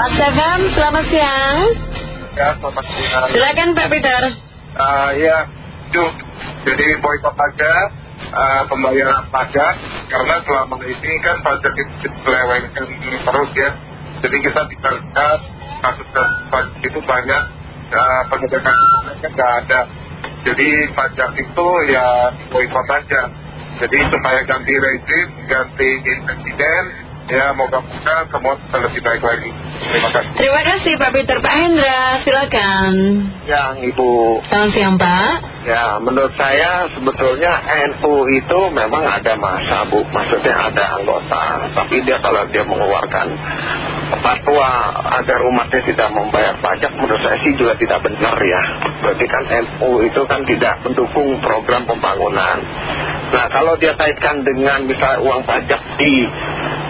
Pak Stefan, selamat siang. Ya, selamat siang. Silakan Pak Peter. Uh, ya, itu. Jadi boykot aja uh, pembayaran pajak karena selama ini kan pajak itu dilewengkan terus ya. Jadi kita bisa lihat kasus pajak itu banyak uh, penegakan hukumnya kan nggak ada. Jadi pajak itu ya boykot aja. Jadi supaya ganti rezim, ganti presiden, ya moga-moga semua bisa lebih baik lagi. Terima kasih. Terima kasih Pak Peter. Pak Hendra, silakan. Yang Ibu Selamat siang Pak. Ya menurut saya sebetulnya NU itu memang ada masa Bu Maksudnya ada anggota Tapi dia kalau dia mengeluarkan fatwa agar umatnya tidak membayar pajak Menurut saya sih juga tidak benar ya Berarti kan NU itu kan tidak mendukung program pembangunan Nah kalau dia kaitkan dengan misalnya uang pajak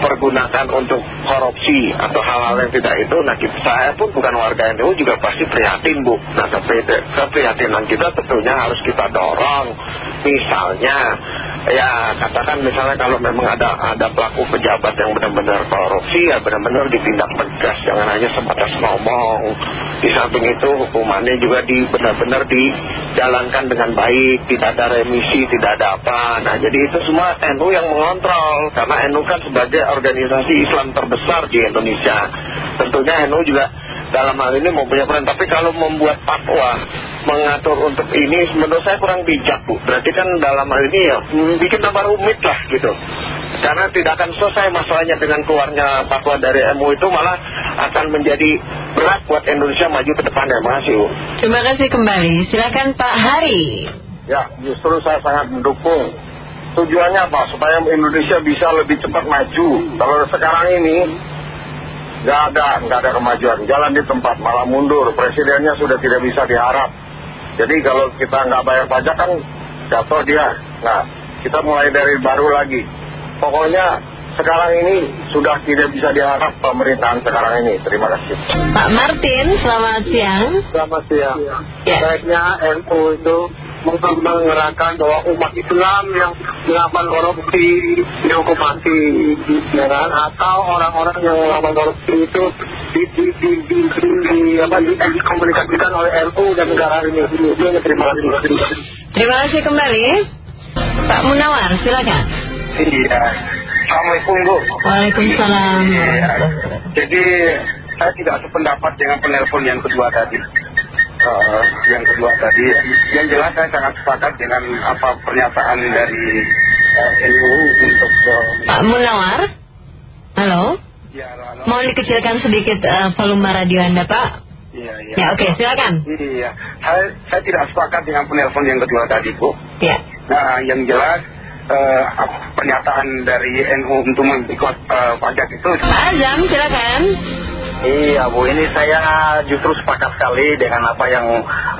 dipergunakan untuk korupsi atau hal-hal yang tidak itu Nah saya pun bukan warga NU juga pasti prihatin Bu. Nah keprihatinan kita tentunya harus kita dorong. Misalnya ya katakan misalnya kalau memang ada ada pelaku pejabat yang benar-benar korupsi ya benar-benar ditindak tegas jangan hanya sebatas ngomong. Di samping itu hukumannya juga di benar-benar dijalankan dengan baik tidak ada remisi tidak ada apa. Nah jadi itu semua NU yang mengontrol karena NU kan sebagai organisasi Islam terbesar di Indonesia. Tentunya NU juga dalam hal ini mempunyai peran. Tapi kalau membuat fatwa mengatur untuk ini menurut saya kurang bijak Bu. Berarti kan dalam hal ini ya hmm, bikin tambah rumit lah gitu. Karena tidak akan selesai masalahnya dengan keluarnya fatwa dari MU itu malah akan menjadi berat buat Indonesia maju ke depannya. Makasih Bu. Terima kasih kembali. Silakan Pak Hari. Ya justru saya sangat mendukung tujuannya apa? Supaya Indonesia bisa lebih cepat maju. Kalau sekarang ini nggak ada nggak ada kemajuan. Jalan di tempat malah mundur. Presidennya sudah tidak bisa diharap. Jadi kalau kita nggak bayar pajak kan jatuh dia. Nah kita mulai dari baru lagi. Pokoknya sekarang ini sudah tidak bisa diharap pemerintahan sekarang ini. Terima kasih. Pak Martin selamat siang. Selamat siang. Ya. baiknya NU itu mengerahkan bahwa umat Islam yang melakukan korupsi dihukum mati ya kan? atau orang-orang yang melakukan korupsi itu di, di, di, di, di, di, apa, di, dikomunikasikan oleh NU dan negara ini. Itu yang terima kasih. Terima kasih kembali. Pak Munawar silakan. Iya. Assalamualaikum Bu. Waalaikumsalam. Iya. jadi saya tidak sependapat dengan penelpon yang kedua tadi uh, yang kedua tadi yang jelas saya sangat sepakat dengan apa pernyataan dari uh, NU untuk uh, Pak Munawar? Halo? Ya, mau dikecilkan sedikit uh, volume radio Anda Pak. Iya, iya. ya oke silakan. Iya. Saya, saya tidak sepakat dengan penelpon yang kedua tadi Bu. Ya. Nah yang jelas pernyataan dari NU untuk mengikut pajak itu Pak Azam silakan Iya Bu, ini saya justru sepakat sekali dengan apa yang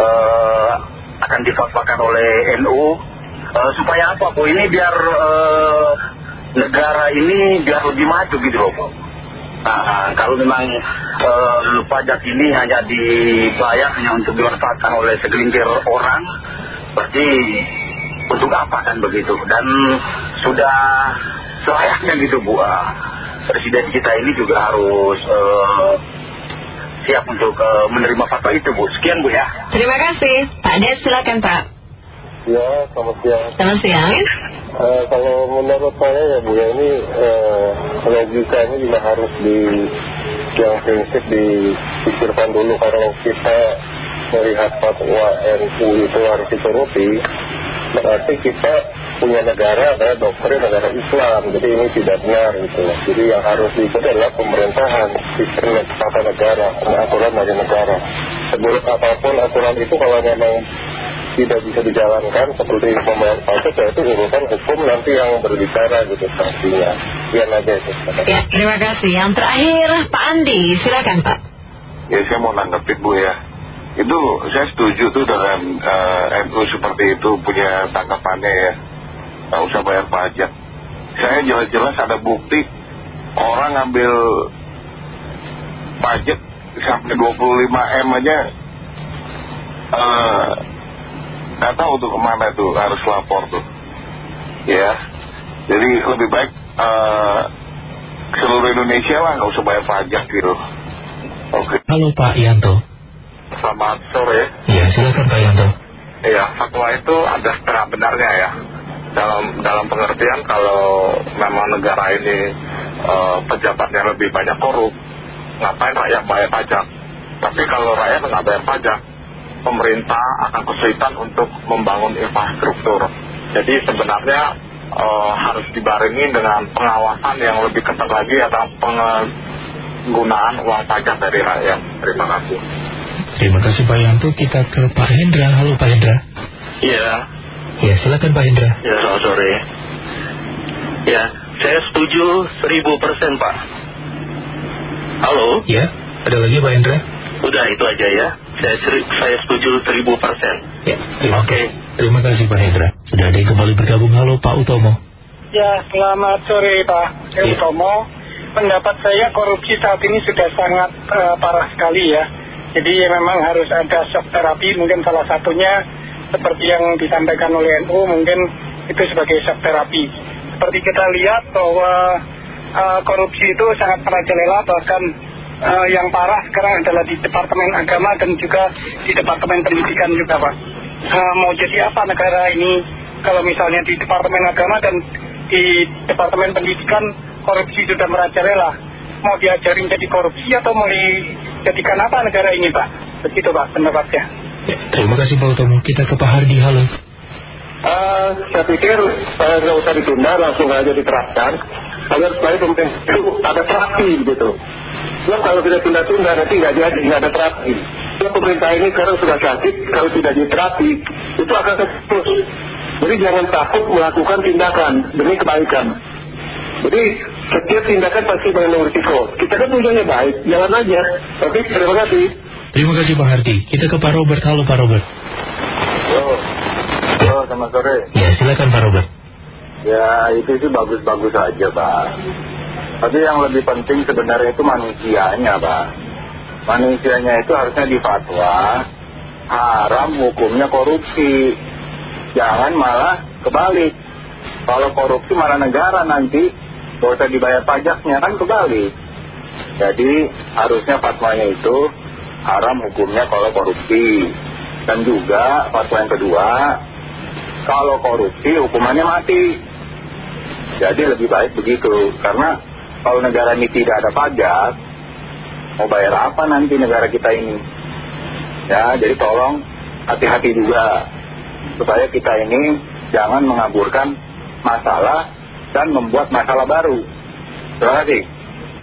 uh, akan difatwakan oleh NU uh, Supaya apa Bu, ini biar uh, negara ini biar lebih maju gitu loh Bu. Nah, kalau memang uh, pajak ini hanya dibayar hanya untuk dimanfaatkan oleh segelintir orang Berarti untuk apa kan begitu? Dan sudah selayaknya gitu Bu presiden kita ini juga harus uh, siap untuk uh, menerima fatwa itu Bu. Sekian Bu ya. Terima kasih. Pak Des silakan Pak. Ya selamat siang. Selamat siang. Uh, kalau menurut saya ya Bu ya ini uh, logikanya juga harus di yang prinsip dipikirkan dulu. Karena kita melihat fatwa NU itu harus dituruti berarti kita punya negara adalah doktrin negara Islam. Jadi ini tidak benar gitu jadi yang harus diikuti adalah pemerintahan sistem tata negara aturan dari negara. Seburuk apa pun aturan itu kalau memang tidak bisa dijalankan seperti pembayar pajak ya itu urusan hukum nanti yang berbicara gitu sanksinya sekian aja itu. Ya terima kasih. Yang terakhir Pak Andi silakan Pak. Ya saya mau nanggepin Bu ya. Itu saya setuju tuh dengan uh, NU seperti itu punya tanggapannya ya nggak usah bayar pajak saya jelas-jelas ada bukti orang ngambil pajak sampai 25 M aja eh, nggak tahu tuh ke mana tuh harus lapor tuh ya jadi lebih baik eh, seluruh Indonesia lah nggak usah bayar pajak gitu Oke. Halo Pak Yanto. Selamat sore. Ya, silakan Pak Yanto. Iya, fatwa itu ada setengah benarnya ya. Dalam dalam pengertian kalau memang negara ini eh, pejabatnya lebih banyak korup, ngapain rakyat bayar pajak? Tapi kalau rakyat nggak bayar pajak, pemerintah akan kesulitan untuk membangun infrastruktur. Jadi sebenarnya eh, harus dibarengi dengan pengawasan yang lebih ketat lagi atau penggunaan uang pajak dari rakyat. Terima kasih. Terima kasih Pak Yanto. Kita ke Pak Hendra. Halo Pak Hendra. Iya, Ya, silakan Pak Hendra. ya selamat sore. Ya, saya setuju seribu persen Pak. Halo, Ya, ada lagi Pak Hendra? udah itu aja ya. Saya seri- saya setuju seribu persen. Ya, terima, Oke. terima kasih Pak Hendra. Sudah ada yang kembali bergabung. Halo Pak Utomo. Ya, selamat sore Pak Iya. Utomo. Pendapat saya korupsi saat ini sudah sangat eh, parah sekali ya. Jadi ya memang harus ada shock terapi, mungkin salah satunya seperti yang disampaikan oleh NU, mungkin itu sebagai shock terapi. Seperti kita lihat bahwa eh, korupsi itu sangat merajalela, bahkan eh, yang parah sekarang adalah di Departemen Agama dan juga di Departemen Pendidikan juga Pak. Eh, mau jadi apa negara ini kalau misalnya di Departemen Agama dan di Departemen Pendidikan korupsi sudah merajalela mau diajarin jadi korupsi atau mau dijadikan apa negara ini Pak begitu Pak pendapatnya Ya, terima kasih Pak Utomo. Kita ke Pak Hardi. Halo. Eh, saya pikir eh, nggak usah ditunda, langsung aja diterapkan. Agar supaya pemerintah ada terapi gitu. Sebab kalau kita tunda-tunda nanti nggak jadi, nggak ada terapi. Sebab pemerintah ini sekarang sudah sakit, kalau tidak diterapi, itu akan terus. Jadi jangan takut melakukan tindakan demi kebaikan. Jadi setiap tindakan pasti mengandung risiko. Kita kan tujuannya baik, jalan aja. Tapi terima kasih. Terima kasih Pak Hardi. Kita ke Pak Robert. Halo Pak Robert. Halo, halo selamat sore. Ya, silakan Pak Robert. Ya itu sih bagus-bagus aja Pak Tapi yang lebih penting sebenarnya itu manusianya Pak Manusianya itu harusnya difatwa Haram hukumnya korupsi Jangan malah kebalik Kalau korupsi malah negara nanti Gak usah dibayar pajaknya kan kebalik Jadi harusnya fatwanya itu Haram hukumnya kalau korupsi Dan juga fatwa yang kedua Kalau korupsi hukumannya mati jadi lebih baik begitu Karena kalau negara ini tidak ada pajak Mau bayar apa nanti negara kita ini Ya jadi tolong hati-hati juga Supaya kita ini jangan mengaburkan masalah Dan membuat masalah baru Terima kasih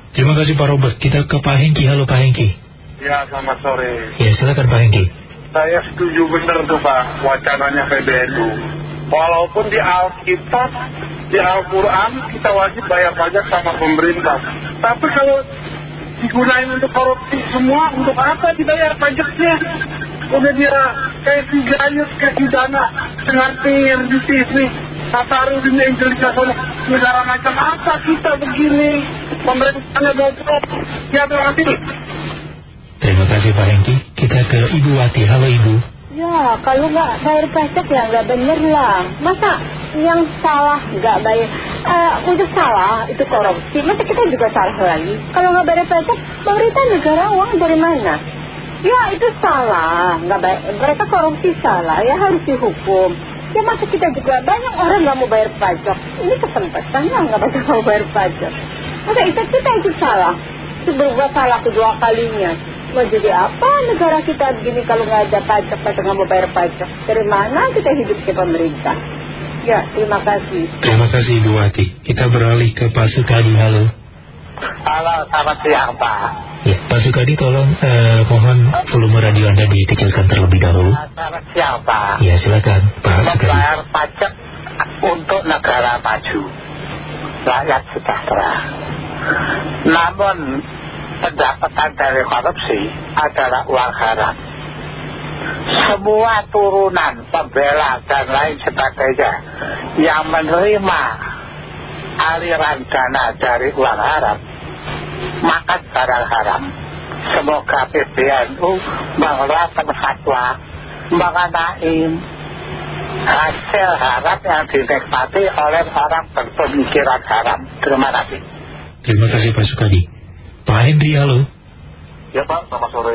Terima kasih Pak Robert. Kita ke Pak Hengki. Halo Pak Hengki. Ya selamat sore. Ya, silakan Pak Hengki. Saya setuju benar tuh Pak Wacananya PBNU Walaupun di Alkitab Di Al-Quran kita wajib bayar pajak sama pemerintah. Tapi kalau digunain untuk korupsi semua Untuk apa dibayar pajaknya? Udah dia kayak si Gayus, kayak si Dana Dengartir di TV Nataru di Indonesia Negara macam apa kita begini? Pemerintahnya bobrok Ya kasih Terima kasih Pak Hengki. Kita ke Ibu Wati. Halo Ibu. Ya, kalau nggak bayar pajak ya nggak bener lah. Masa yang salah nggak bayar, eh udah salah itu korupsi. Masa kita juga salah lagi? Kalau nggak bayar pajak, pemerintah negara uang dari mana? Ya itu salah, nggak bayar, mereka korupsi salah, ya harus dihukum. Ya masa kita juga banyak orang nggak mau bayar pajak. Ini kesempatannya nggak banyak mau bayar pajak. Masa itu kita itu salah, itu berbuat salah kedua kalinya. Mau jadi apa negara kita begini kalau nggak ada pajak atau nggak mau bayar pajak? Dari mana kita hidup ke pemerintah? Ya, terima kasih. Terima kasih Ibu Wati. Kita beralih ke Pak Sukadi. Halo. Halo selamat siang Pak Ya, Pak Sukadi tolong eh, mohon volume radio Anda dikecilkan terlebih dahulu. Selamat siang Pak Ya, silakan Pak Sukadi. membayar pajak untuk negara maju rakyat sejahtera namun pendapatan dari korupsi adalah uang haram semua turunan pembela dan lain sebagainya yang menerima aliran dana dari uang haram makan barang haram semoga PBNU mengeluarkan fatwa mengenai hasil haram yang dinikmati oleh orang berpemikiran haram. Terima kasih. Terima kasih Pak Sukadi. Pak Hendri, halo.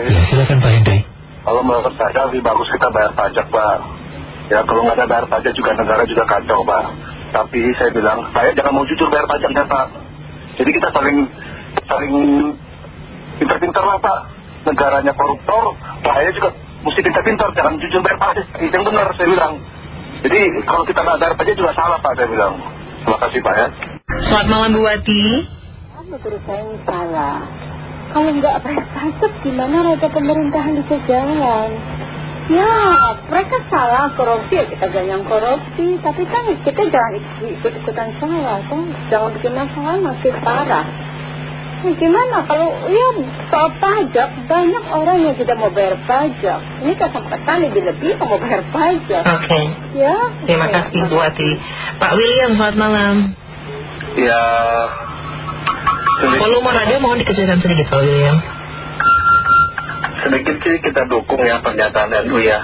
Ya, silakan Pak Hendri. Kalau menurut saya lebih bagus kita bayar pajak Pak. Ya kalau nggak ada bayar pajak juga negara juga kacau Pak. Tapi saya bilang, saya jangan mau jujur bayar pajaknya Pak. Jadi kita saling, saling pintar-pintar lah Pak. Negaranya koruptor, saya juga mesti pintar-pintar, jangan jujur bayar pajak. Itu yang benar saya bilang. Jadi kalau kita nggak bayar pajak juga salah Pak saya bilang. Terima kasih Pak ya. Selamat malam Bu Wati. Menurut saya ini salah. Kalau nggak pajak, gimana roda pemerintahan bisa jalan? Ya, mereka salah korupsi ya kita jangan korupsi. Tapi kan kita jangan ikut-ikutan salah, kan? Jangan bikin masalah masih parah. Nah, gimana kalau ya soal pajak banyak orang yang tidak mau bayar pajak. Ini kesempatan lebih lebih mau bayar pajak. Oke. Ya. Terima kasih Bu Wati. Pak William, selamat malam. Ya, Volume radio mohon dikecilkan sedikit Pak William. sedikit sih kita dukung ya pernyataan NU ya.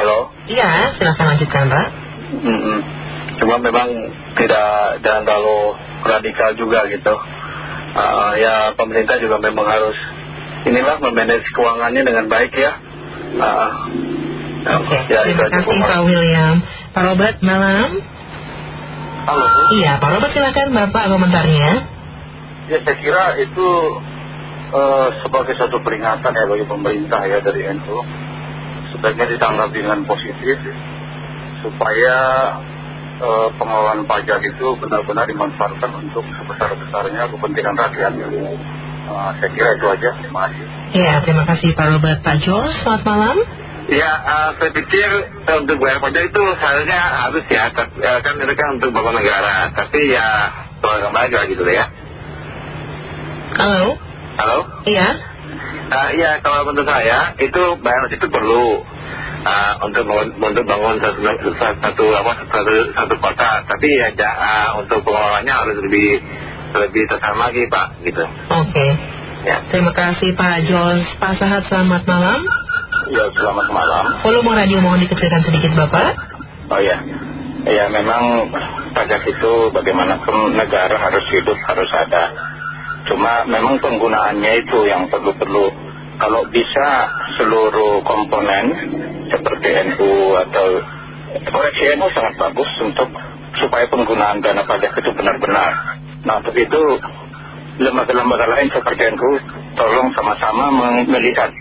Halo? Iya, silakan lanjutkan Pak. Mm-mm. Cuma memang tidak jangan terlalu radikal juga gitu. Ah, ya pemerintah juga memang harus inilah memanage keuangannya dengan baik ya. Ah, Oke, ya, itu terima kasih. Pak William. Pak Robert, malam. Halo. Iya, Pak Robert silakan Bapak komentarnya. Ya saya kira itu eh, sebagai satu peringatan ya bagi pemerintah ya dari NU sebaiknya ditanggapi dengan positif supaya eh, pengelolaan pajak itu benar-benar dimanfaatkan untuk sebesar-besarnya kepentingan rakyat. Eh, saya kira itu aja. Terima kasih. Iya, terima kasih Pak Robert. Pak Jos, selamat malam. Ya, ah, saya pikir untuk bayar pajak itu seharusnya harus ya, tapi, kan itu kan untuk bapak negara. Tapi ya, soal kembali lagi gitu ya. Halo? Halo? Iya? Ah, ya, kalau menurut saya itu bayar itu perlu ah, untuk bangun, untuk bangun satu, satu, apa, satu, satu kota. Tapi ya ja- ah, untuk pengelolanya harus lebih lebih tersama lagi Pak, gitu. Oke. Ya. Terima kasih Pak Jos. Pak Sahat, selamat malam. Ya selamat malam. Volume radio mohon dikecilkan sedikit Bapak. Oh ya, ya memang pajak itu bagaimanapun negara harus hidup harus ada. Cuma memang penggunaannya itu yang perlu-perlu. Kalau bisa seluruh komponen seperti NU atau koleksi NU sangat bagus untuk supaya penggunaan dana pajak itu benar-benar. Nah untuk itu lembaga-lembaga lain seperti NU tolong sama-sama melihat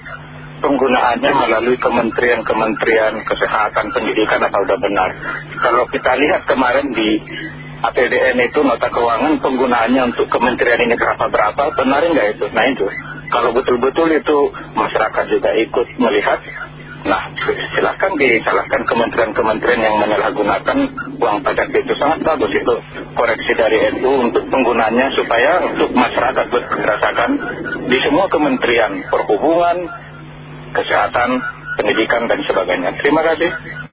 penggunaannya melalui kementerian-kementerian kesehatan pendidikan apa udah benar. Kalau kita lihat kemarin di APBN itu nota keuangan penggunaannya untuk kementerian ini berapa-berapa, benar nggak itu? Nah itu, kalau betul-betul itu masyarakat juga ikut melihat, nah silahkan disalahkan kementerian-kementerian yang menyalahgunakan uang pajak itu sangat bagus itu koreksi dari NU untuk penggunaannya supaya untuk masyarakat berasakan di semua kementerian perhubungan, kesehatan, pendidikan dan sebagainya. Terima kasih.